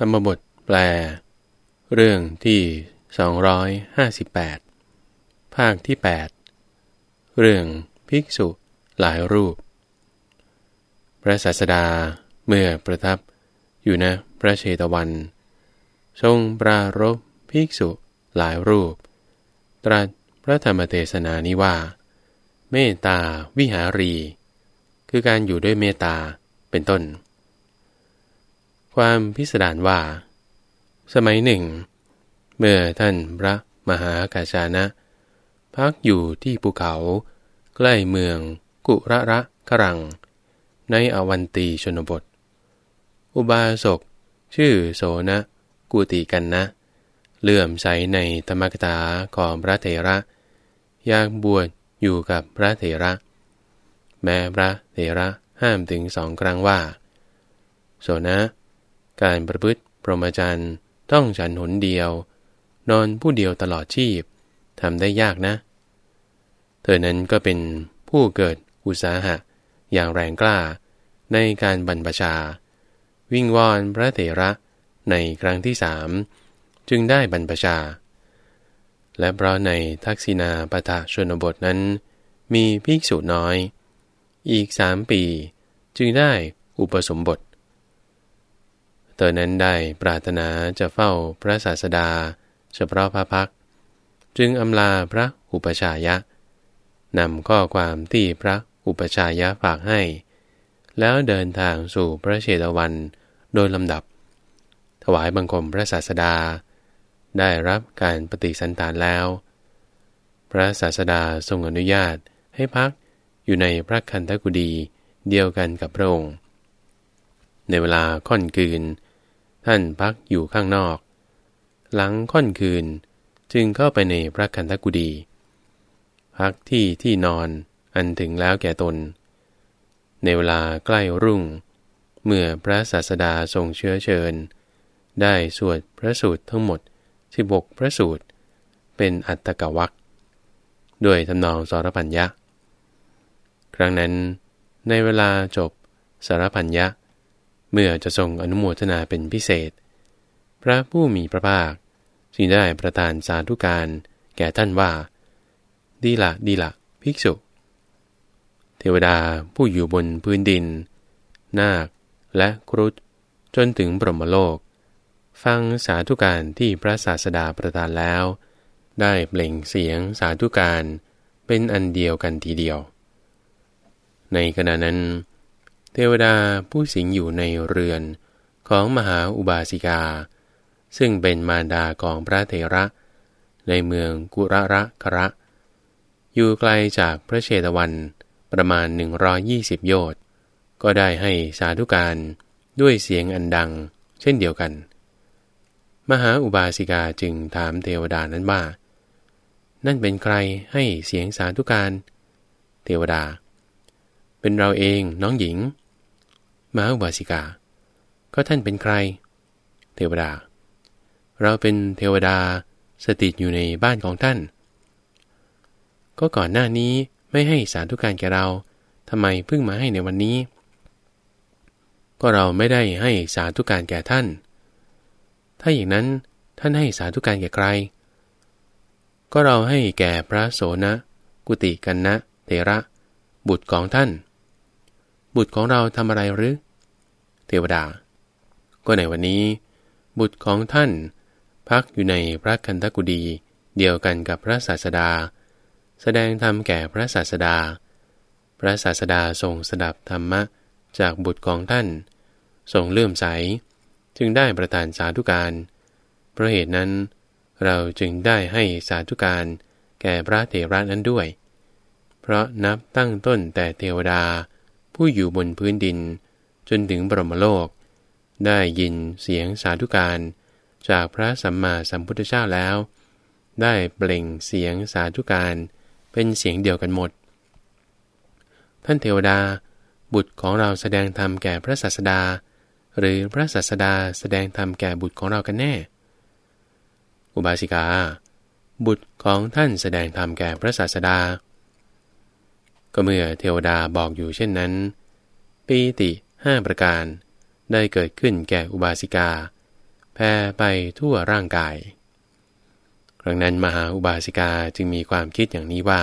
ธรรมบทแปล เรื่องที่ 258 ภาคที่ 8 เรื่องภิกษุหลายรูป พระศาสดาเมื่อประทับอยู่นะพระเชตวัน ทรงปรารบภิกษุหลายรูป ตรัสพระธรรมเทศนานี้ว่า เมตตาวิหารี คือการอยู่ด้วยเมตตาเป็นต้น ความพิสดารว่า สมัยหนึ่ง เมื่อท่านพระมหากาชานะ พักอยู่ที่ภูเขา ใกล้เมืองกุระระกรัง ในอวันตีชนบท อุบาสก ชื่อโสนะกุติกันนะ เลื่อมใสในธรรมกถาของพระเถระ อยากบวชอยู่กับพระเถระ แม้พระเถระห้ามถึงสองครั้งว่า โสนะ การประพฤติพรหมจรรย์ต้องฉันหนเดียว นอนผู้เดียวตลอดชีพทำได้ยากนะ เธอนั้นก็เป็นผู้เกิดอุตสาหะ อย่างแรงกล้า ในการบรรพชา วิ่งวอนพระเถระในครั้งที่สามจึงได้บรรพชา และเพราะในทักษิณาปทะชนบทนั้น มีภิกษุน้อย อีกสามปี จึงได้อุปสมบท เธอนั้นได้ปรารถนาจะเฝ้าพระศาสดา เฉพาะพระพัก จึงอำลาพระอุปชายะนำข้อความที่พระอุปชายะฝากให้ แล้วเดินทางสู่พระเชตวันโดยลำดับ ถวายบังคมพระศาสดา ได้รับการปฏิสันตานแล้ว พระศาสดาทรงอนุญาตให้พักอยู่ในพระคันธกุฎีเดียวกันกับพระองค์ในเวลาค่อนคืน ท่านพักอยู่ข้างนอก หลังค่อนคืนจึงเข้าไปในพระคันธกุฎีพักที่ที่นอนอันถึงแล้วแก่ตน ในเวลาใกล้รุ่ง เมื่อพระศาสดาทรงเชื้อเชิญ ได้สวดพระสูตรทั้งหมดสิบกพระสูตร เป็นอัตตกวักด้วยทำนองสารพัญญะ ครั้งนั้นในเวลาจบสารพัญญะ เมื่อจะทรงอนุโมทนาเป็นพิเศษ พระผู้มีพระภาคจึงได้ประทานสาธุการแก่ท่านว่า ดีละดีละภิกษุ เทวดาผู้อยู่บนพื้นดิน นาค และครุฑจนถึงบรมโลก ฟังสาธุการที่พระศาสดาประทานแล้ว ได้เปล่งเสียงสาธุการเป็นอันเดียวกันทีเดียว ในขณะนั้น เทวดาผู้สิงอยู่ในเรือนของมหาอุบาสิกา ซึ่งเป็นมารดาของพระเถระ ในเมืองกุระระคระ อยู่ไกลจากพระเชตวันประมาณ 120 โยชน์ ก็ได้ให้สาธุการด้วยเสียงอันดังเช่นเดียวกัน มหาอุบาสิกาจึงถามเทวดานั้นว่า นั่นเป็นใครให้เสียงสาธุการ เทวดา เป็นเราเองน้องหญิง มหาอุบาสิกา ก็ท่านเป็นใคร เทวดา เราเป็นเทวดาสถิตอยู่ในบ้านของท่าน ก็ก่อนหน้านี้ไม่ให้สาธุการแก่เราทำไมเพิ่งมาให้ในวันนี้ ก็เราไม่ได้ให้สาธุการแก่ท่าน ถ้าอย่างนั้นท่านให้สาธุการแก่ใคร ก็เราให้แก่พระโสนะ กุติกันนะเทระ บุตรของท่าน บุตรของเราทำอะไรหรือ เทวดา ก็ในวันนี้ บุตรของท่านพักอยู่ในพระคันธกุฎีเดียวกันกับพระศาสดา แสดงธรรมแก่พระศาสดา พระศาสดาทรงสดับธรรมะจากบุตรของท่าน ทรงเลื่อมใส จึงได้ประทานสาธุการ เพราะเหตุนั้น เราจึงได้ให้สาธุการแก่พระเถระนั้นด้วย เพราะนับตั้งต้นแต่เทวดา ผู้อยู่บนพื้นดิน จนถึงบรมโลก ได้ยินเสียงสาธุการ จากพระสัมมาสัมพุทธเจ้าแล้ว ได้เปล่งเสียงสาธุการ เป็นเสียงเดียวกันหมด ท่านเทวดา บุตรของเราแสดงธรรมแก่พระศาสดา หรือพระศาสดาแสดงธรรมแก่บุตรของเรากันแน่ อุบาสิกา บุตรของท่านแสดงธรรมแก่พระศาสดา ก็เมื่อเทวดาบอกอยู่เช่นนั้น ปีติห้าประการ ได้เกิดขึ้นแก่อุบาสิกา แผ่ไปทั่วร่างกาย ครั้งนั้นมหาอุบาสิกาจึงมีความคิดอย่างนี้ว่า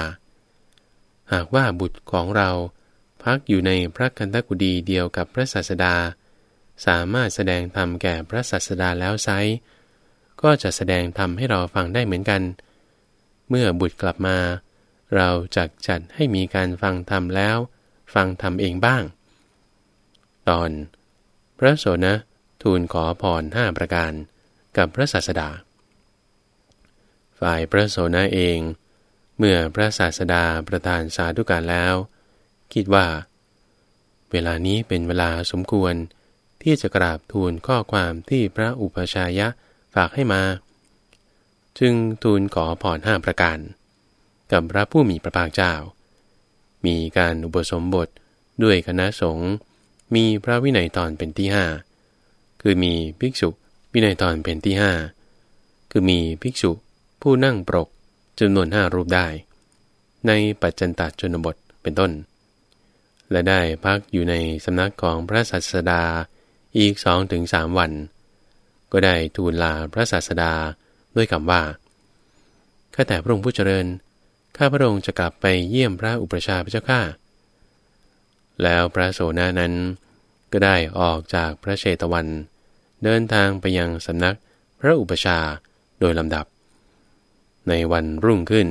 หากว่าบุตรของเราพักอยู่ในพระกันตกุดีเดียวกับพระศาสดา สามารถแสดงธรรมแก่พระศาสดาแล้วไซก็จะแสดงธรรมให้เราฟังได้เหมือนกัน เมื่อบุตรกลับมา เราจักจัดให้มีการฟังธรรมแล้ว ฟังธรรมเองบ้าง ตอน พระโสนะทูลขอพรห้าประการกับพระศาสดา ฝ่ายพระโสนะเอง เมื่อพระศาสดาประทานสาธุการแล้ว คิดว่า เวลานี้เป็นเวลาสมควรที่จะกราบทูลข้อความที่พระอุปชายะฝากให้มา จึงทูลขอพรห้าประการ กับพระผู้มีพระภาคเจ้า มีการอุปสมบทด้วยคณะสงฆ์มีพระวินัยตอนเป็นที่ห้าคือมีภิกษุวินัยตอนเป็นที่ห้าคือมีภิกษุผู้นั่งปรกจำนวนห้ารูปได้ ในปัจจันตชนบทเป็นต้น และได้พักอยู่ในสำนักของพระสัสดาอีกสองถึงสามวัน ก็ได้ทูลลาพระศาสดาด้วยคำว่าข้าแต่พระองค์ผู้เจริญ ข้าพระองค์จะกลับไปเยี่ยมพระอุปชาพระเจ้าข้าแล้วพระโสนานั้น ก็ได้ออกจากพระเชตวัน เดินทางไปยังสำนักพระอุปชาโดยลำดับ ในวันรุ่งขึ้น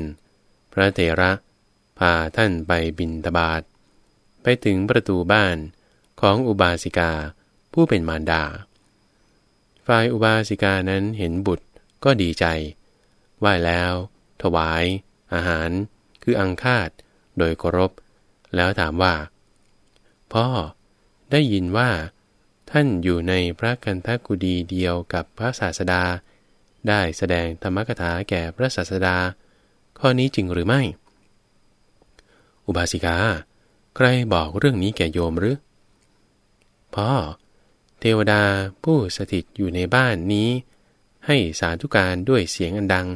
พระเถระพาท่านไปบินตบาทไปถึงประตูบ้านของอุบาสิกาผู้เป็นมารดา ฝ่ายอุบาสิกานั้นเห็นบุตรก็ดีใจ ไหว้แล้ว ถวาย อาหาร คืออังคาดโดยเคารพ แล้วถามว่า พ่อได้ยินว่า ท่านอยู่ในพระกันทกุดีเดียวกับพระศาสดา ได้แสดงธรรมกถาแก่พระศาสดา ข้อนี้จริงหรือไม่ อุบาสิกา ใครบอกเรื่องนี้แก่โยมหรือ พ่อ เทวดาผู้สถิตอยู่ในบ้านนี้ ให้สาธุการด้วยเสียงอันดัง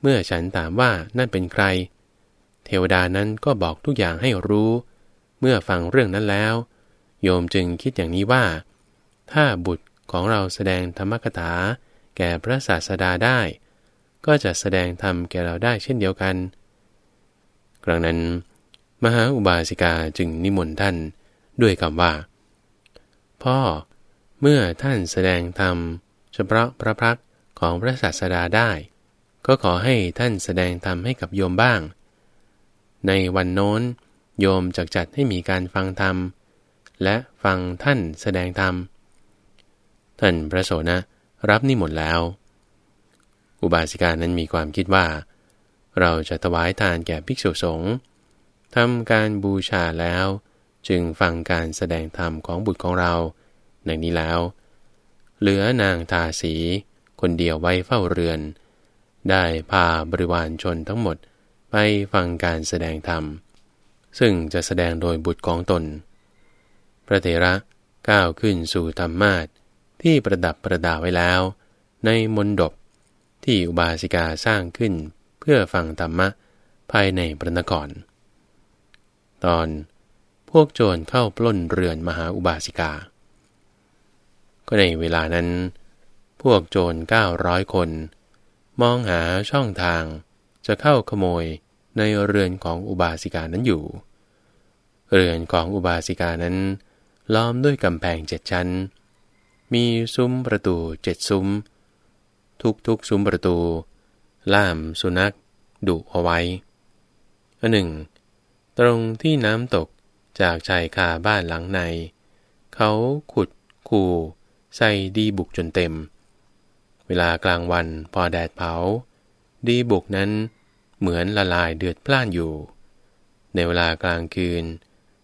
เมื่อฉันถามว่านั่นเป็นใคร เทวดานั้นก็บอกทุกอย่างให้รู้ เมื่อฟังเรื่องนั้นแล้ว โยมจึงคิดอย่างนี้ว่า ถ้าบุตรของเราแสดงธรรมกถา แก่พระศาสดาได้ ก็จะแสดงธรรมแก่เราได้เช่นเดียวกัน ครั้งนั้น มหาอุบาสิกาจึงนิมนต์ท่านด้วยคำว่า พ่อ เมื่อท่านแสดงธรรมเฉพาะพระพักของพระศาสดาได้ ก็ขอให้ท่านแสดงธรรมให้กับโยมบ้าง ในวันโน้น โยมจักจัดให้มีการฟังธรรม และฟังท่านแสดงธรรม ท่านพระโสนะรับนิมนต์แล้ว อุบาสิกานั้นมีความคิดว่า เราจะถวายทานแก่ภิกษุสงฆ์ทำการบูชาแล้ว จึงฟังการแสดงธรรมของบุตรของเราดังนี้แล้ว เหลือนางทาสี คนเดียวไว้เฝ้าเรือน ได้พาบริวารชนทั้งหมดไปฟังการแสดงธรรม ซึ่งจะแสดงโดยบุตรของตน พระเถระก้าวขึ้นสู่ธรรมาทที่ประดับประดาไว้แล้ว ในมนดบที่อุบาสิกาสร้างขึ้นเพื่อฟังธรรมะภายในพระนคร ตอนพวกโจรเข้าปล้นเรือนมหาอุบาสิกา ก็ในเวลานั้น พวกโจรเก้าร้อยคน มองหาช่องทาง จะเข้าขโมยในเรือนของอุบาสิกานั้นอยู่ เรือนของอุบาสิกานั้น ล้อมด้วยกำแพงเจ็ดชั้น มีซุ้มประตูเจ็ดซุ้ม ทุกๆซุ้มประตู ล่ามสุนัขดุเอาไว้อันหนึ่ง ตรงที่น้ำตกจากชายคาบ้านหลังใน เขาขุดคูใส่ดีบุกจนเต็ม เวลากลางวันพอแดดเผา ดีบุกนั้นเหมือนละลายเดือดพล่านอยู่ ในเวลากลางคืน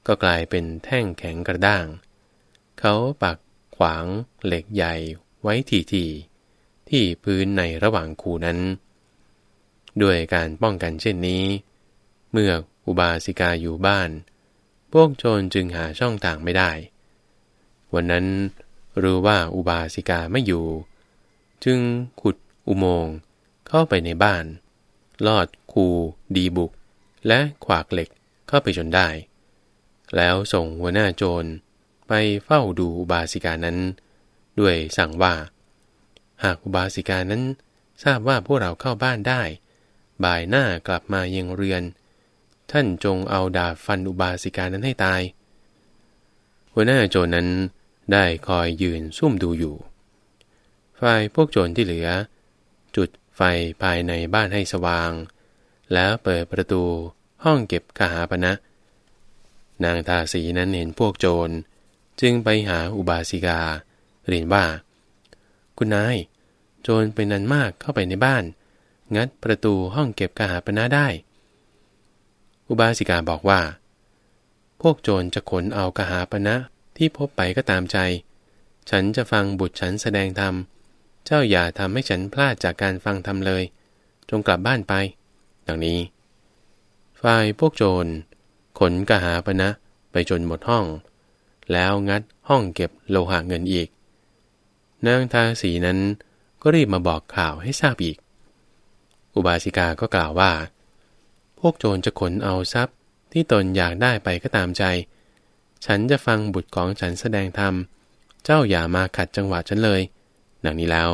ก็กลายเป็นแท่งแข็งกระด้าง เขาปักขวางเหล็กใหญ่ไว้ทีทีที่พื้นในระหว่างคูนั้น ด้วยการป้องกันเช่นนี้ เมื่ออุบาสิกาอยู่บ้าน พวกโจรจึงหาช่องทางไม่ได้ วันนั้นรู้ว่าอุบาสิกาไม่อยู่ จึงขุดอุโมงค์เข้าไปในบ้าน ลอดคูดีบุก และขวากเหล็กเข้าไปจนได้ แล้วส่งหัวหน้าโจรไปเฝ้าดูอุบาสิกานั้น ด้วยสั่งว่า หากอุบาสิกานั้นทราบว่าพวกเราเข้าบ้านได้ บ่ายหน้ากลับมายังเรือน ท่านจงเอาดาบฟันอุบาสิกานั้นให้ตาย หัวหน้าโจรนั้นได้คอยยืนซุ่มดูอยู่ ฝ่ายพวกโจรที่เหลือ จุดไฟภายในบ้านให้สว่าง แล้วเปิดประตูห้องเก็บกหาปณะนางทาสีนั้นเห็นพวกโจร จึงไปหาอุบาสิกา เรียนว่า คุณนาย โจรเป็นนันมากเข้าไปในบ้าน งัดประตูห้องเก็บกหาปณะได้ อุบาสิกาบอกว่า พวกโจรจะขนเอากหาปณะที่พบไปก็ตามใจ ฉันจะฟังบุตรฉันแสดงธรรม เจ้าอย่าทำให้ฉันพลาดจากการฟังธรรมเลย จงกลับบ้านไป ดังนี้ ฝ่ายพวกโจร ขนกหาปณะไปจนหมดห้อง แล้วงัดห้องเก็บโลหะเงินอีก นางทาสีนั้นก็รีบมาบอกข่าวให้ทราบอีก อุบาสิกาก็กล่าวว่า พวกโจรจะขนเอาทรัพย์ที่ตนอยากได้ไปก็ตามใจ ฉันจะฟังบุตรของฉันแสดงธรรม เจ้าอย่ามาขัดจังหวะฉันเลย ดังนี้แล้ว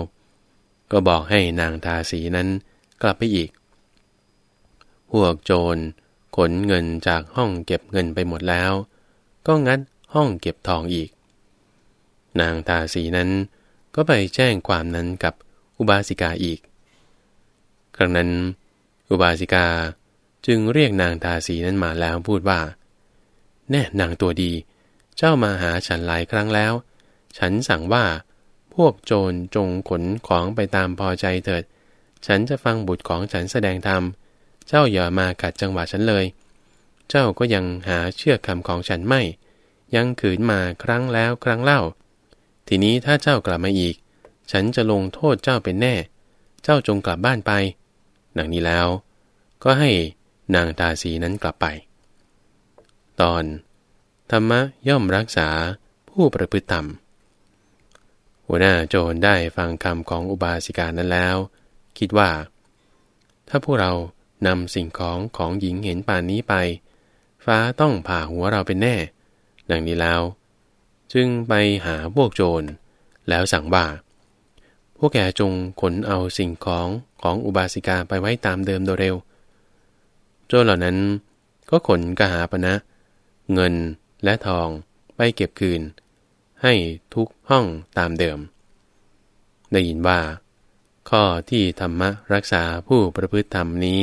ก็บอกให้นางทาสีนั้นกลับไปอีก พวกโจรขนเงินจากห้องเก็บเงินไปหมดแล้ว ก็งัดห้องเก็บทองอีก นางทาสีนั้นก็ไปแจ้งความนั้นกับอุบาสิกาอีก ครั้งนั้น อุบาสิกาจึงเรียกนางทาสีนั้นมาแล้วพูดว่า แน่นางตัวดี เจ้ามาหาฉันหลายครั้งแล้ว ฉันสั่งว่า พวกโจรจงขนของไปตามพอใจเถิด ฉันจะฟังบุตรของฉันแสดงธรรม เจ้าอย่ามากัดจังหวะฉันเลย เจ้าก็ยังหาเชื่อคำของฉันไม่ ยังขืนมาครั้งแล้วครั้งเล่า ทีนี้ถ้าเจ้ากลับมาอีก ฉันจะลงโทษเจ้าเป็นแน่ เจ้าจงกลับบ้านไปดังนี้แล้ว ก็ให้นางตาสีนั้นกลับไป ตอน ธรรมะย่อมรักษาผู้ประพฤติธรรม หัวหน้าโจรได้ฟังคำของอุบาสิกานั้นแล้ว คิดว่า ถ้าพวกเรานำสิ่งของของหญิงเห็นป่านนี้ไป ฟ้าต้องผ่าหัวเราเป็นแน่ ดังนี้แล้ว จึงไปหาพวกโจร แล้วสั่งว่า พวกแกจงขนเอาสิ่งของของอุบาสิกาไปไว้ตามเดิมโดยเร็ว โจรเหล่านั้นก็ขนกหาปณะนะ เงินและทองไปเก็บคืน ให้ทุกห้องตามเดิม ได้ยินว่า ข้อที่ธรรมะรักษาผู้ประพฤติธรรมนี้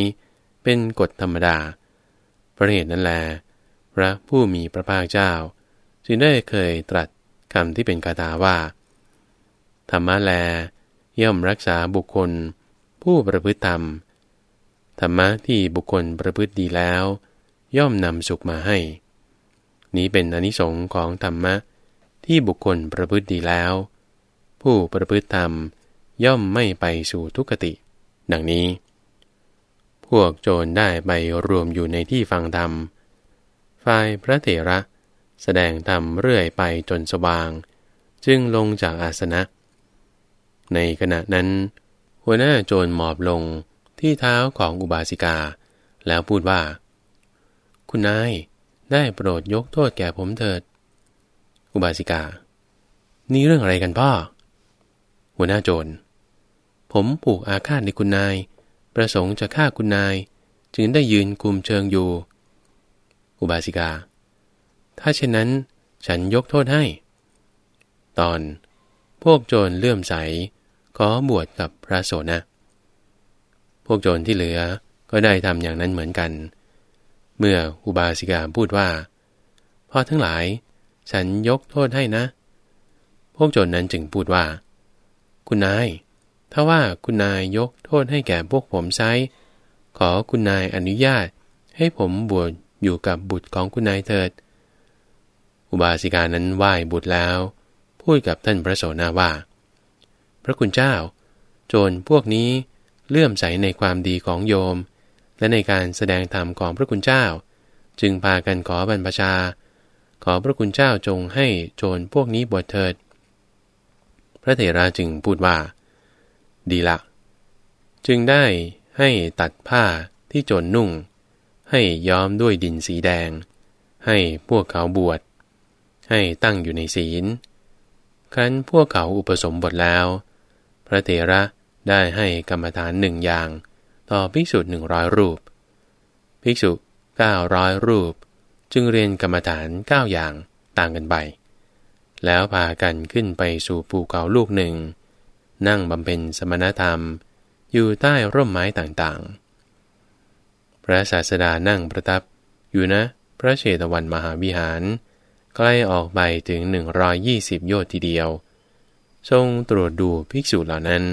เป็นกฎธรรมดาพระเหตุนั้นแล พระผู้มีพระภาคเจ้า จึงได้เคยตรัสคำที่เป็นคาถาว่า ธรรมะแล ย่อมรักษาบุคคล ผู้ประพฤติธรรม ธรรมะที่บุคคลประพฤติดีแล้ว ย่อมนำสุขมาให้ นี้เป็นอนิสงค์ของธรรมะ ที่บุคคลประพฤติดีแล้ว ผู้ประพฤติธรรมย่อมไม่ไปสู่ทุกติ ดังนี้ พวกโจรได้ไปรวมอยู่ในที่ฟังธรรม ฝ่ายพระเถระ แสดงธรรมเรื่อยไปจนสว่าง จึงลงจากอาสนะ ในขณะนั้น หัวหน้าโจรหมอบลงที่เท้าของอุบาสิกา แล้วพูดว่า คุณนายได้โปรดยกโทษแก่ผมเถิด อุบาสิกา นี่เรื่องอะไรกันพ่อ หัวหน้าโจร ผมผูกอาฆาตในคุณนาย ประสงค์จะฆ่าคุณนาย จึงได้ยืนคุมเชิงอยู่ อุบาสิกา ถ้าเช่นนั้นฉันยกโทษให้ ตอน พวกโจรเลื่อมใส ขอบวชกับพระโสนะ พวกโจรที่เหลือก็ได้ทำอย่างนั้นเหมือนกัน เมื่ออุบาสิกาพูดว่าพ่อทั้งหลาย ฉันยกโทษให้นะ พวกโจรนั้นจึงพูดว่า คุณนาย ถ้าว่าคุณนายยกโทษให้แก่พวกผมไซขอคุณนายอนุญาตให้ผมบวชอยู่กับบุตรของคุณนายเถิด อุบาสิกานั้นไหว้บุตรแล้ว พูดกับท่านพระโสนาว่า พระคุณเจ้า โจรพวกนี้เลื่อมใสในความดีของโยม และในการแสดงธรรมของพระคุณเจ้า จึงพากันขอบรรพชา ขอพระคุณเจ้าจงให้โจรพวกนี้บวชเถิด พระเถระจึงพูดว่า ดีละ จึงได้ให้ตัดผ้าที่โจรนุ่ง ให้ย้อมด้วยดินสีแดง ให้พวกเขาบวช ให้ตั้งอยู่ในศีล ครั้นพวกเขาอุปสมบทแล้วพพระเถระได้ให้กรรมฐานหนึ่งอย่าง ต่อภิกษุหนึ่งร้อยรูป ภิกษุเก้าร้อยรูป จึงเรียนกรรมฐานเก้าอย่างต่างกันไป แล้วพากันขึ้นไปสู่ภูเขาลูกหนึ่ง นั่งบำเพ็ญสมณธรรม อยู่ใต้ร่มไม้ต่างๆ พระศาสดานั่งประทับอยู่นะพระเชตวันมหาวิหาร ใกล้ออกไปถึง 120 โยชน์ทีเดียว ทรงตรวจดูภิกษุเหล่านั้น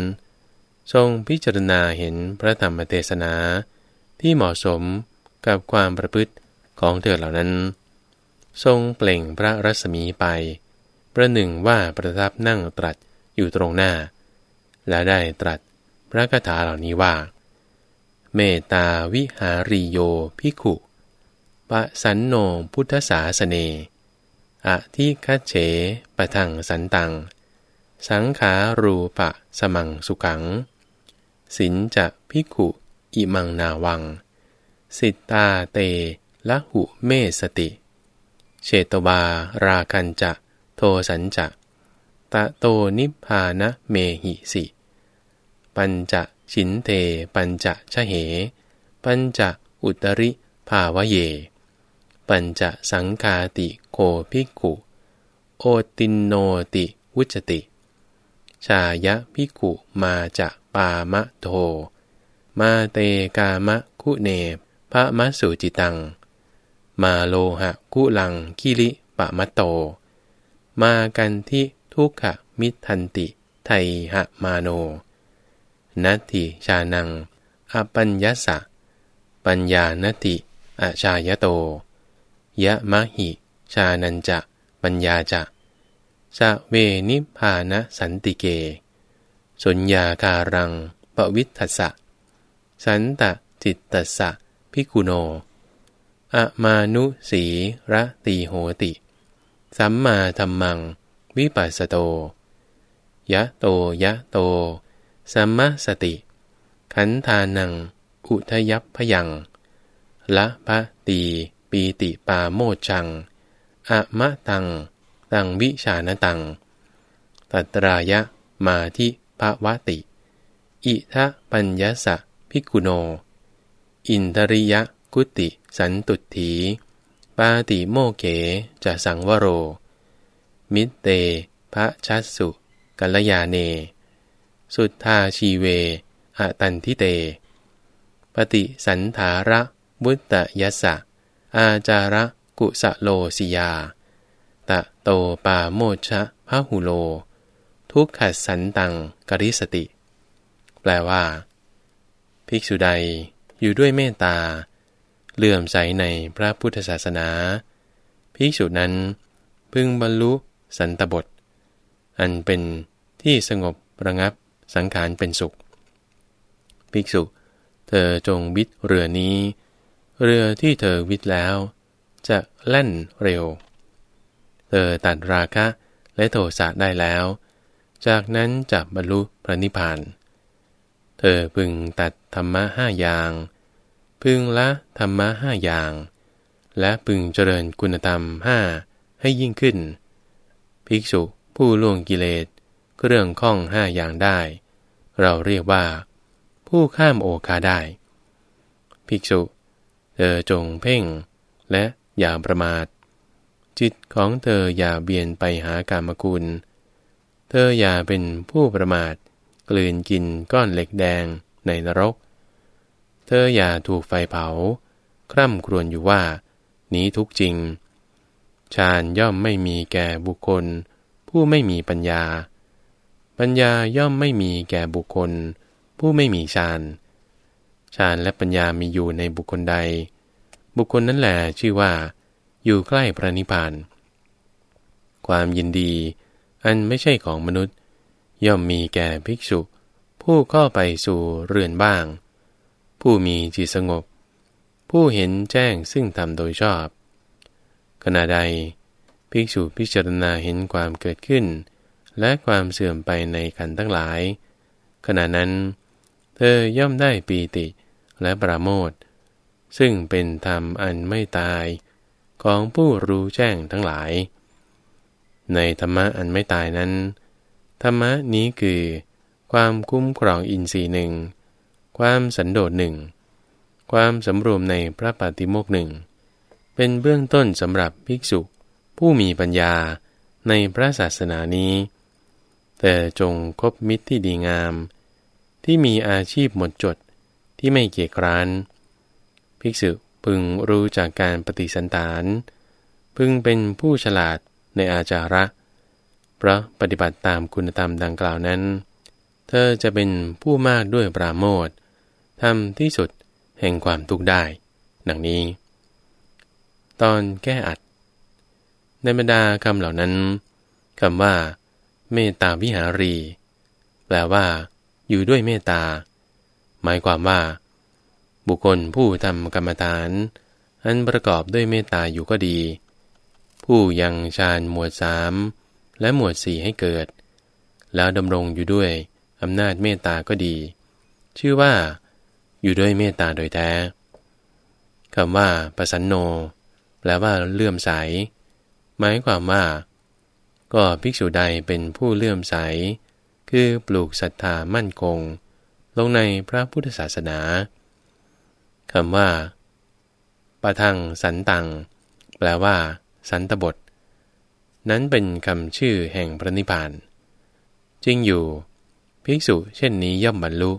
ทรงพิจารณาเห็นพระธรรมเทศนาที่เหมาะสมกับความประพฤติ ของเธอเหล่านั้น ทรงเปล่งพระรัศมีไป ประหนึ่งว่าประทับนั่งตรัสอยู่ตรงหน้า และได้ตรัสพระคาถาเหล่านี้ว่า เมตตาวิหาริโยพิขุปะสันโนพุทธศาสเนอะที่คัเฉปะทังสันตัง สังขารูปะสมังสุขัง สินจะพิขุอิมังนาวัง สิตาเต ละหุเมสติ เชตวา ราคันจะ โทสันจะตะโตนิพพานะเมหิสิ ปัญจะชินเตปัญจะชะเห ปัญจะอุตริภาวเย ปัญจะสังคาติโคภิกุ โอตินโนติวุจติ ชายะภิกุมาจะปามะโท มาเตกามะคุเนพระมัสสุจิตัง มาโลหะกุลังคิริปะมะโต มากันที่ทุกขมิทันติ ไทหะมาโน นัติชานัง อปัญญสะ ปัญญานติ อาชายโต ยะมะหิ ชานันจะ ปัญญาจะจะเวนิพานะสันติเก สุญญาการัง ปวิทัสสะ สันตะจิตตสะ พิกุโน อมานุสีระตีโหติ สัมมาธรรมัง วิปัสสโต ยะโตยะโต สัมมาสติ ขันธานัง อุทยัพพยัง ละพะตีปีติปาโมจัง อะมะตัง ตังวิชานตัง ตัตรายะมาทิภวติ อิทะปัญญสะพิกุโน อินทริยะ กุติสันตุถีปาติโมเกจะสังวโร มิเตพระชัสสุกัลยาเน สุทธาชีเวอตันทิเต ปฏิสันธาระบุตตยสะ อาจาระกุสะโลสิยา ตะโตปาโมชะพะหุโล ทุกขัดสันตังกริสติ แปลว่า ภิกษุใดอยู่ด้วยเมตตา เลื่อมใสในพระพุทธศาสนาภิกษุนั้น พึงบรรลุสันตบท อันเป็นที่สงบระงับสังขารเป็นสุข ภิกษุ เธอจงบิดเรือนี้ เรือที่เธอวิทแล้ว จะแล่นเร็ว เธอตัดราคะและโทสะได้แล้ว จากนั้นจะบรรลุพระนิพพาน เธอพึงตัดธรรมะห้าอย่าง พึงละธรรมะห้าอย่าง และพึงเจริญคุณธรรมห้าให้ยิ่งขึ้น ภิกษุผู้ล่วงกิเลสเรื่องข้องห้าอย่างได้ เราเรียกว่า ผู้ข้ามโอคาได้ ภิกษุเธอจงเพ่ง และอย่าประมาท จิตของเธออย่าเบียนไปหากามคุณ เธออย่าเป็นผู้ประมาท กลืนกินก้อนเหล็กแดงในนรก เธออย่าถูกไฟเผา คร่ำครวญอยู่ว่า นี้ทุกจริง ฌานย่อมไม่มีแก่บุคคล ผู้ไม่มีปัญญา ปัญญาย่อมไม่มีแก่บุคคล ผู้ไม่มีฌาน ฌานและปัญญามีอยู่ในบุคคลใด บุคคลนั้นแหละชื่อว่า อยู่ใกล้พระนิพพาน ความยินดี อันไม่ใช่ของมนุษย์ ย่อมมีแก่ภิกษุ ผู้เข้าไปสู่เรือนบ้าง ผู้มีจิตสงบ ผู้เห็นแจ้งซึ่งทำโดยชอบ ขณะใด ภิกษุพิจารณาเห็นความเกิดขึ้น และความเสื่อมไปในขันทั้งหลาย ขณะนั้น เธอย่อมได้ปีติและปราโมทซึ่งเป็นธรรมอันไม่ตาย ของผู้รู้แจ้งทั้งหลาย ในธรรมะอันไม่ตายนั้น ธรรมะนี้คือ ความคุ้มครองอินทรีย์หนึ่ง ความสันโดษหนึ่ง ความสำรวมในพระปฏิโมกหนึ่ง เป็นเบื้องต้นสำหรับภิกษุผู้มีปัญญาในพระศาสนานี้ แต่จงคบมิตรที่ดีงาม ที่มีอาชีพหมดจดที่ไม่เกียจคร้าน ภิกษุพึงรู้จากการปฏิสันฐาน พึงเป็นผู้ฉลาดในอาจาระ เพราะปฏิบัติตามคุณธรรมดังกล่าวนั้น เธอจะเป็นผู้มากด้วยปราโมท ทำที่สุดแห่งความทุกข์ได้ ดังนี้ ตอนแก้อัด ในบรรดาคำเหล่านั้นคำว่า เมตตาวิหารี แปลว่า อยู่ด้วยเมตตา หมายความว่า บุคคลผู้ทำกรรมฐาน อันประกอบด้วยเมตตาอยู่ก็ดี ผู้ยังฌานหมวดสามและหมวดสี่ให้เกิด แล้วดำรงอยู่ด้วยอำนาจเมตตาก็ดี ชื่อว่า อยู่ด้วยเมตตาโดยแท้คำว่าประสันโน แปลว่าเลื่อมใส หมายความว่า ก็ภิกษุใดเป็นผู้เลื่อมใส คือปลูกศรัทธามั่นคง ลงในพระพุทธศาสนาคำว่าปะทังสันตัง แปลว่า สันตบท นั้นเป็นคำชื่อแห่งพระนิพพาน จริงอยู่ ภิกษุเช่นนี้ย่อมบรรลุ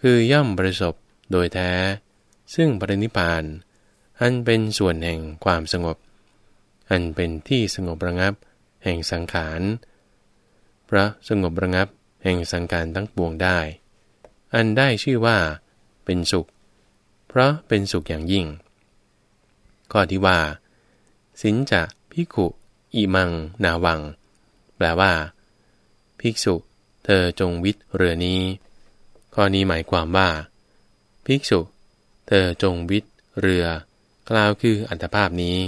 คือย่อมประสบโดยแท้ ซึ่งพระนิพาน อันเป็นส่วนแห่งความสงบ อันเป็นที่สงบระงับ แห่งสังขาร พระสงบระงับแห่งสังการทั้งปวงได้ อันได้ชื่อว่า เป็นสุข เพราะเป็นสุขอย่างยิ่ง ข้อที่ว่า สินจะพิขุอิมัง นาวัง แปลว่า ภิกษุ เธอจงวิทเรือนี้ ข้อนี้หมายความว่า ภิกษุ เธอจงวิทเรือ กล่าวคืออัตภาพนี้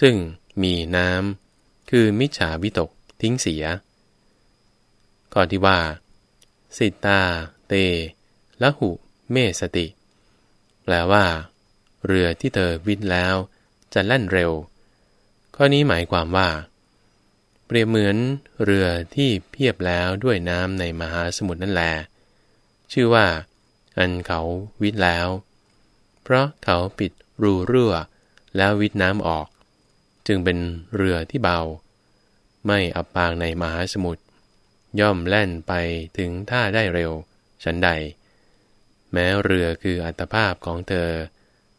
ซึ่งมีน้ำคือมิจฉาวิตกทิ้งเสีย ข้อที่ว่า สิตา เตละหุ เมสติ แปลว่า เรือที่เธอวิทแล้ว จะแล่นเร็ว ข้อนี้หมายความว่า เปรียบเหมือนเรือที่เพียบแล้วด้วยน้ำในมหาสมุทรนั่นแหละ ชื่อว่า อันเขาวิทแล้ว เพราะเขาปิดรูรั่ว แล้ววิทน้ำออก จึงเป็นเรือที่เบา ไม่อับปางในมหาสมุทรย่อมแล่นไปถึงท่าได้เร็ว ฉันใด แม้เรือคืออัตภาพของเธอ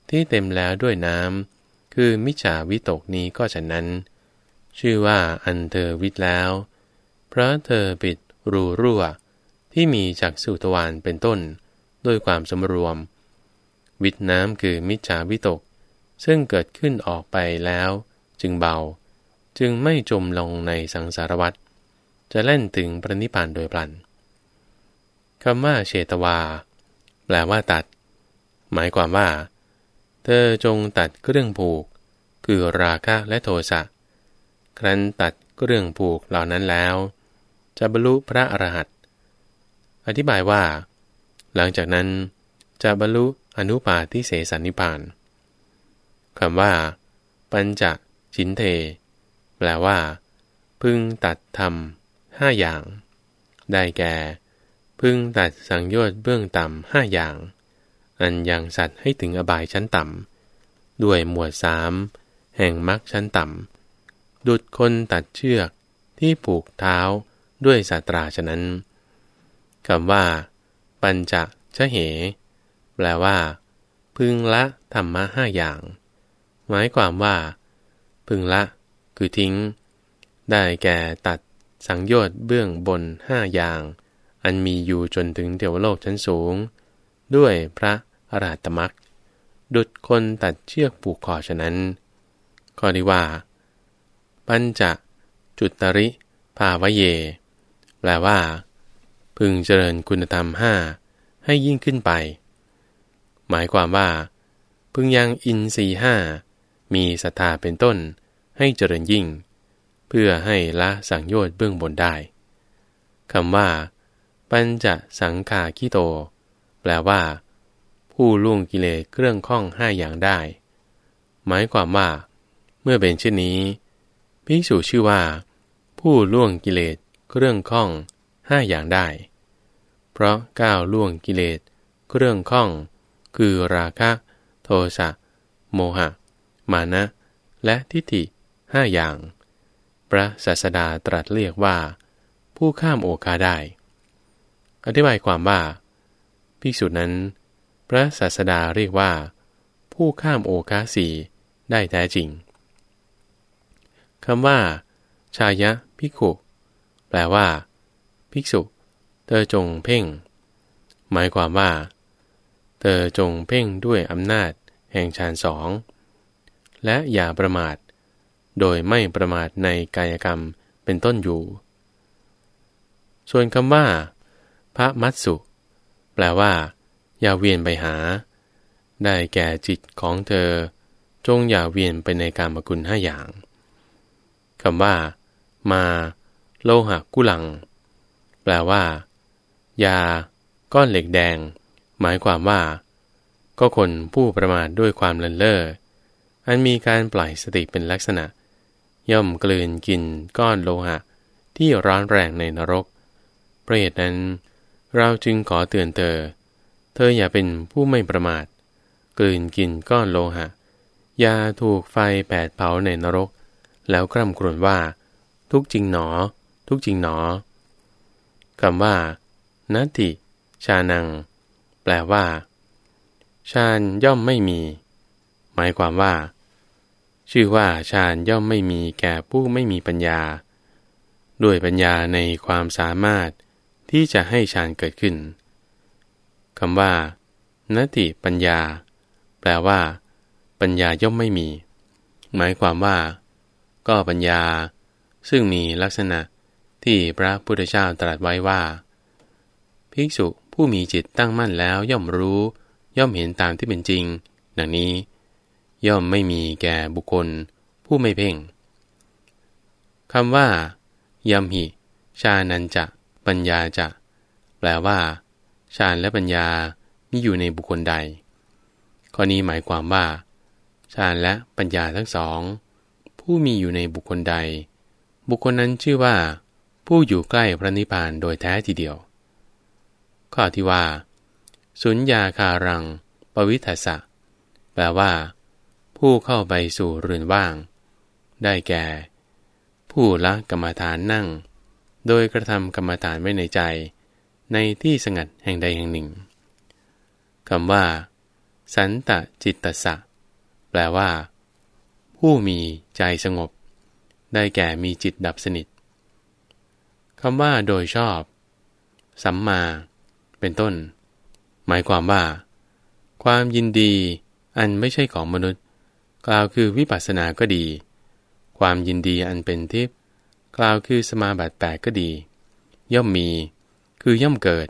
ที่เต็มแล้วด้วยน้ำคือมิจฉาวิตกนี้ก็ฉะนั้น ชื่อว่าอันเธอวิตแล้ว เพราะเธอปิดรูรั่ว ที่มีจากสุตวานเป็นต้น ด้วยความสมรวม วิตน้ำคือมิจฉาวิตก ซึ่งเกิดขึ้นออกไปแล้ว จึงเบา จึงไม่จมลงในสังสารวัฏจะเล่นถึงปรินิพพานโดยพลันคำว่าเชตวา แปลว่าตัด หมายความว่า เธอจงตัดเครื่องผูก คือราคะและโทสะครั้นตัดเครื่องผูกเหล่านั้นแล้ว จะบรรลุพระอรหันต อธิบายว่า หลังจากนั้นจะบรรลุอนุปาทิเสสนิพานคำว่า ปัญจชินเท แปลว่า พึงตัดทำห้าอย่าง ได้แก่ พึงตัดสังโยชน์เบื้องต่ำห้าอย่าง อันยังสัตว์ให้ถึงอบายชั้นต่ำด้วยหมวดสามแห่งมรรคชั้นต่ำดุดคนตัดเชือกที่ผูกเท้าด้วยสาตราฉะนั้น คำว่า ปัญจะชะเห แปลว่า พึงละธรรมะห้าอย่าง หมายความว่า พึงละ คือทิ้ง ได้แก่ตัดสังโยชน์เบื้องบนห้าอย่าง อันมีอยู่จนถึงเทวโลกชั้นสูง ด้วยพระอรหัตมักดุดคนตัดเชือกผูกคอฉะนั้นข้อที่ว่า ปัญจะจุตริภาวะเย แปลว่า พึงเจริญคุณธรรมห้าให้ยิ่งขึ้นไป หมายความว่า พึงยังอินทรีห้ามีศรัทธาเป็นต้นให้เจริญยิ่ง เพื่อให้ละสังโยชน์เบื้องบนได้คำว่า ปัญจสังขาคิโต แปลว่า ผู้ล่วงกิเลสเครื่องข้องห้าอย่างได้ หมายความว่า เมื่อเป็นเช่นนี้ภิกษุชื่อว่า ผู้ล่วงกิเลสเครื่องข้อง ห้าอย่างได้ เพราะก้าวล่วงกิเลสเครื่องข้อง คือราคะ โทสะ โมหะ มานะ และทิฏฐิห้าอย่าง พระศาสดาตรัสเรียกว่า ผู้ข้ามโอคาได้ อธิบายความว่า ภิกษุนั้น พระศาสดาเรียกว่า ผู้ข้ามโอคาสีได้แท้จริงคำว่า ชายะภิกขุแปลว่า ภิกษุ เธอจงเพ่ง หมายความว่า เธอจงเพ่งด้วยอำนาจแห่งฌานสองและอย่าประมาท โดยไม่ประมาทในกายกรรมเป็นต้นอยู่ ส่วนคำว่า พระมัตสุ แปลว่า อย่าเวียนไปหา ได้แก่จิตของเธอ จงอย่าเวียนไปในการมกุลห้าอย่างคำว่า มา โลหะกุลัง แปลว่า ยา ก้อนเหล็กแดง หมายความว่า ก็คนผู้ประมาทด้วยความเลินเล่ออันมีการปล่อยสติเป็นลักษณะ ย่อมกลืนกินก้อนโลหะ ที่ร้อนแรงในนรกเพราะเหตุนั้น เราจึงขอเตือนเธอ เธออย่าเป็นผู้ไม่ประมาท กลืนกินก้อนโลหะ อย่าถูกไฟแปดเผาในนรก แล้วกร่ำกรวนว่า ทุกจริงหนอ ทุกจริงหนอ คำว่านัตติชานัง แปลว่าชาญย่อมไม่มี หมายความว่า ชื่อว่าชาญย่อมไม่มีแก่ผู้ไม่มีปัญญา ด้วยปัญญาในความสามารถที่จะให้ฌานเกิดขึ้นคำว่านัตติปัญญา แปลว่า ปัญญาย่อมไม่มี หมายความว่า ก็ปัญญา ซึ่งมีลักษณะ ที่พระพุทธเจ้าตรัสไว้ว่า ภิกษุผู้มีจิตตั้งมั่นแล้วย่อมรู้ ย่อมเห็นตามที่เป็นจริง ดังนี้ ย่อมไม่มีแก่บุคคล ผู้ไม่เพ่งคำว่ายำหิ ชานันจะ ปัญญาจะ แปลว่าฌานและปัญญามีอยู่ในบุคคลใด ข้อนี้หมายความว่าฌานและปัญญาทั้งสอง ผู้มีอยู่ในบุคคลใด บุคคลนั้นชื่อว่า ผู้อยู่ใกล้พระนิพพานโดยแท้ทีเดียว ข้อที่ว่า สุญญาคารัง ปวิทัสะแปลว่า ผู้เข้าไปสู่เรือนว่าง ได้แก่ ผู้ละกรรมฐานนั่ง โดยกระทำกรรมฐานไว้ในใจ ในที่สงัดแห่งใดแห่งหนึ่งคำว่า สันตจิตตสะแปลว่า ผู้มีใจสงบ ได้แก่มีจิตดับสนิท คำว่าโดยชอบ สัมมา เป็นต้น หมายความว่า ความยินดีอันไม่ใช่ของมนุษย์ กล่าวคือวิปัสสนาก็ดี ความยินดีอันเป็นทิพย์กล่าวคือสมาบัติแปดก็ดี ย่อมมี คือย่อมเกิด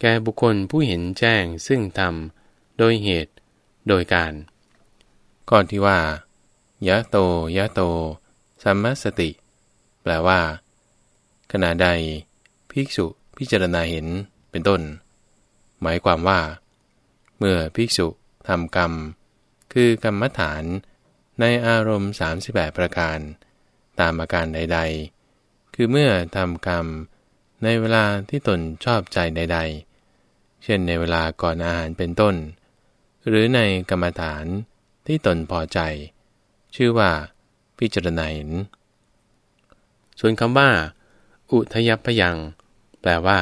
แก่บุคคลผู้เห็นแจ้งซึ่งทำโดยเหตุ โดยการ ก่อนที่ว่า ยะโต ยะโต สัมมสติ แปลว่า ขณะใดภิกษุพิจารณาเห็นเป็นต้น หมายความว่า เมื่อภิกษุทำกรรม คือกรรมฐานในอารมณ์ 38 ประการ ตามอาการใด ๆ คือเมื่อทำกรรมในเวลาที่ตนชอบใจใด ๆ เช่นในเวลาก่อนอาหารเป็นต้น หรือในกรรมฐานที่ตนพอใจ ชื่อว่า พิจารณาเห็น ส่วนคำว่า อุทยพยัง แปลว่า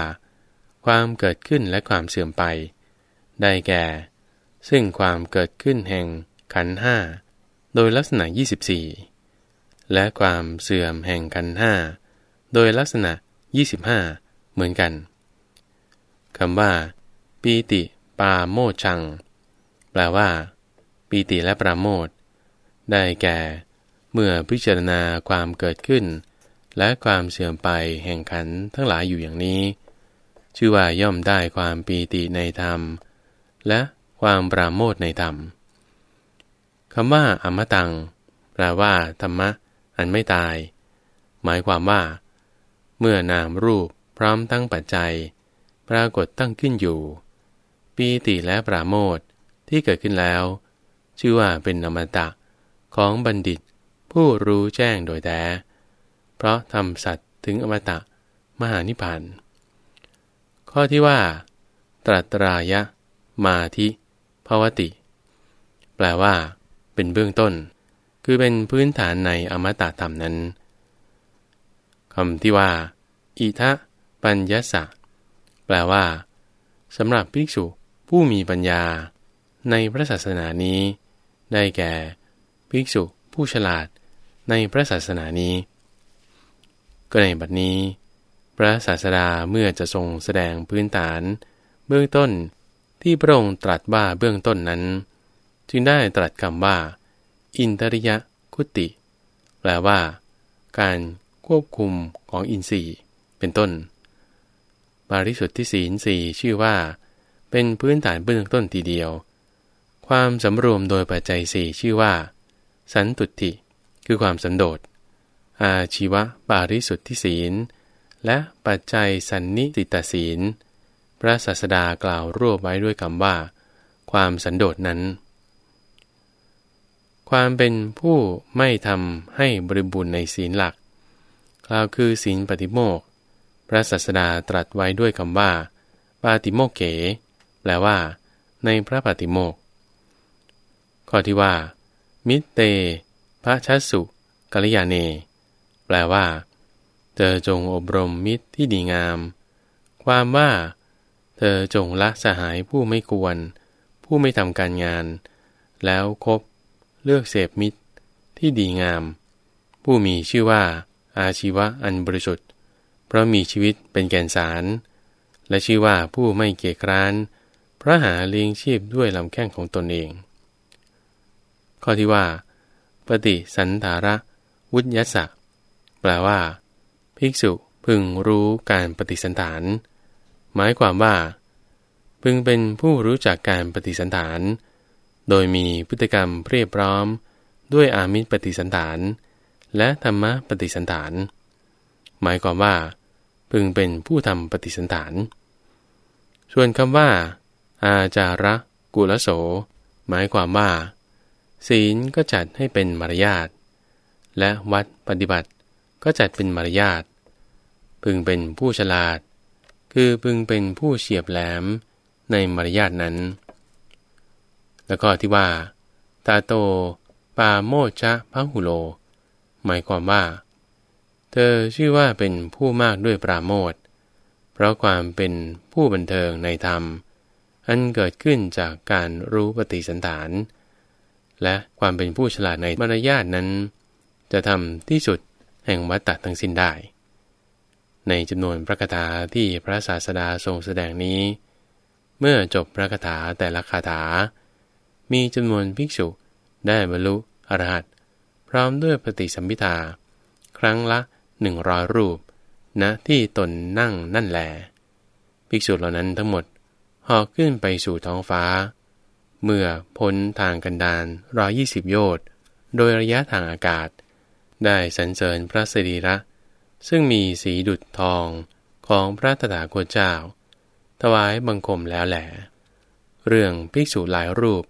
ความเกิดขึ้นและความเสื่อมไป ได้แก่ ซึ่งความเกิดขึ้นแห่งขันห้าโดยลักษณะ 24 และความเสื่อมแห่งขันห้าโดยลักษณะ 25 เหมือนกันคำว่า ปีติปาโมชัง แปลว่า ปีติและปราโมทได้แก่ เมื่อพิจารณาความเกิดขึ้น และความเสื่อมไปแห่งขันทั้งหลายอยู่อย่างนี้ ชื่อว่าย่อมได้ความปีติในธรรม และความปราโมทในธรรมคำว่าอมตัง แปลว่าธรรมะ อันไม่ตาย หมายความว่า เมื่อนามรูปพร้อมตั้งปัจจัย ปรากฏตั้งขึ้นอยู่ ปีติและปราโมทที่เกิดขึ้นแล้ว ชื่อว่าเป็นอมตะของบัณฑิตผู้รู้แจ้งโดยแท้ เพราะทำสัตว์ถึงอมตะมหานิพพาน ข้อที่ว่า ตรัตรายะ มาธิภาวติ แปลว่า เป็นเบื้องต้น คือเป็นพื้นฐานในอมตะธรรมนั้นคำที่ว่า อิทะปัญญสะ แปลว่าสำหรับภิกษุผู้มีปัญญา ในพระศาสนานี้ ได้แก่ ภิกษุผู้ฉลาดในพระศาสนานี้ ก็ในบัดนี้ พระศาสดาเมื่อจะทรงแสดงพื้นฐาน เบื้องต้นที่พระองค์ตรัสว่าเบื้องต้นนั้น จึงได้ตรัสคำว่า อินทริยคุติ แปลว่า การควบคุมของอินทรีย์ เป็นต้นบาริสุทธิศีลสี่ชื่อว่า เป็นพื้นฐานเบื้องต้นทีเดียว ความสำรวมโดยปัจจัยสี่ชื่อว่า สันตุติคือความสันโดษ อาชีวะบาริสุทธิศีล และปัจจัยสันนิติตศีล พระศาสดากล่าวรวบไว้ด้วยคำว่า ความสันโดษนั้น ความเป็นผู้ไม่ทำให้บริบูรณ์ในศีลหลักกล่าวคือศีลปฏิโมกพระศาสดาตรัสไว้ด้วยคำว่า ปาติโมกเกแปลว่า ในพระปาติโมกข้อที่ว่า มิเตพระชัสสุกัลยาเน แปลว่า เธอจงอบรมมิตรที่ดีงาม ความว่า เธอจงละสหายผู้ไม่ควร ผู้ไม่ทำการงาน แล้วคบเลือกเสพมิตรที่ดีงาม ผู้มีชื่อว่า อาชีวะอันบริสุทธิ์ เพราะมีชีวิตเป็นแก่นสาร และชื่อว่าผู้ไม่เกียจคร้านเพราะหาเลี้ยงชีพด้วยลำแข้งของตนเอง ข้อที่ว่า ปฏิสันธาระ วุญยสะ แปลว่า ภิกษุพึงรู้การปฏิสันฐาน หมายความว่า พึงเป็นผู้รู้จักการปฏิสันฐาน โดยมีพฤติกรรมเพียบพร้อม ด้วยอามิตรปฏิสันฐาน และธรรมะปฏิสันฐาน หมายความว่า พึงเป็นผู้ทำปฏิสันฐาน ส่วนคำว่า อาจาระกุลโส หมายความว่า ศีลก็จัดให้เป็นมารยาทและวัดปฏิบัติ ก็จัดเป็นมารยาท พึงเป็นผู้ฉลาด คือพึงเป็นผู้เฉียบแหลมในมารยาทนั้น แล้วก็ที่ว่า ตาโต ปาโมชะพะหุโล หมายความว่า เธอชื่อว่าเป็นผู้มากด้วยปราโมทเพราะความเป็นผู้บันเทิงในธรรม อันเกิดขึ้นจากการรู้ปฏิสันฐาน และความเป็นผู้ฉลาดในมารยาทนั้น จะทำที่สุด แห่งวัตตะทั้งสิ้นได้ ในจำนวนพระคาถาที่พระศาสดาทรงแสดงนี้ เมื่อจบพระคาถาแต่ละคาถา มีจำนวนภิกษุได้บรรลุอรหัตพร้อมด้วยปฏิสัมพิทา ครั้งละหนึ่งร้อยรูปณนะที่ตนนั่งนั่นแหลภิกษุเหล่านั้นทั้งหมดหอกขึ้นไปสู่ท้องฟ้า เมื่อพ้นทางกันดานร้อยี่สิบโยชน์โดยระยะทางอากาศ ได้สรรเสริญพระสรีระ ซึ่งมีสีดุจทองของพระตถาคตเจ้า ถวายบังคมแล้วแหลเรื่องภิกษุหลายรูป